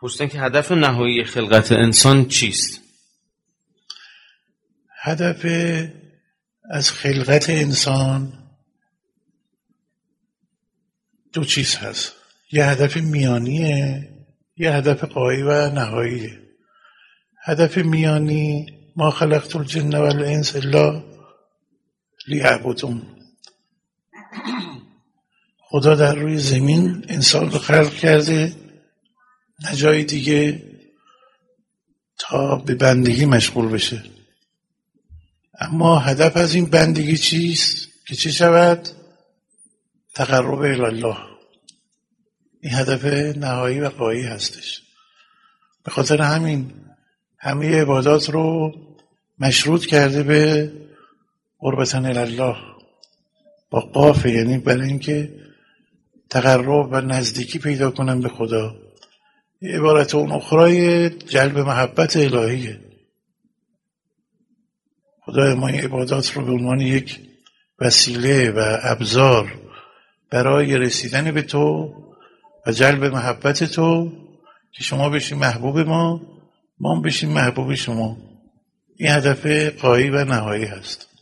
پرسیدن که هدف نهایی خلقت انسان چیست؟ هدف از خلقت انسان دو چیز هست. یه هدف میانیه یه هدف قایی و نهاییه. هدف میانی ما خلقت الجن والانس الا لیعبدون. خدا در روی زمین انسان رو خلق کرده. نه جای دیگه تا به بندگی مشغول بشه. اما هدف از این بندگی چیست؟ که چه شود؟ تقرب الله این هدف نهایی و قایی هستش. به خاطر همین همه عبادات رو مشروط کرده به قربتن الله با قافه یعنی برای اینکه تقرب و نزدیکی پیدا کنم به خدا. عبارت اون اخرای جلب محبت الهیه. خدای ما این عبادات رو به عنوان یک وسیله و ابزار برای رسیدن به تو و جلب محبت تو که شما بشین محبوب ما ما بشین محبوب شما. این هدف قایی و نهایی هست.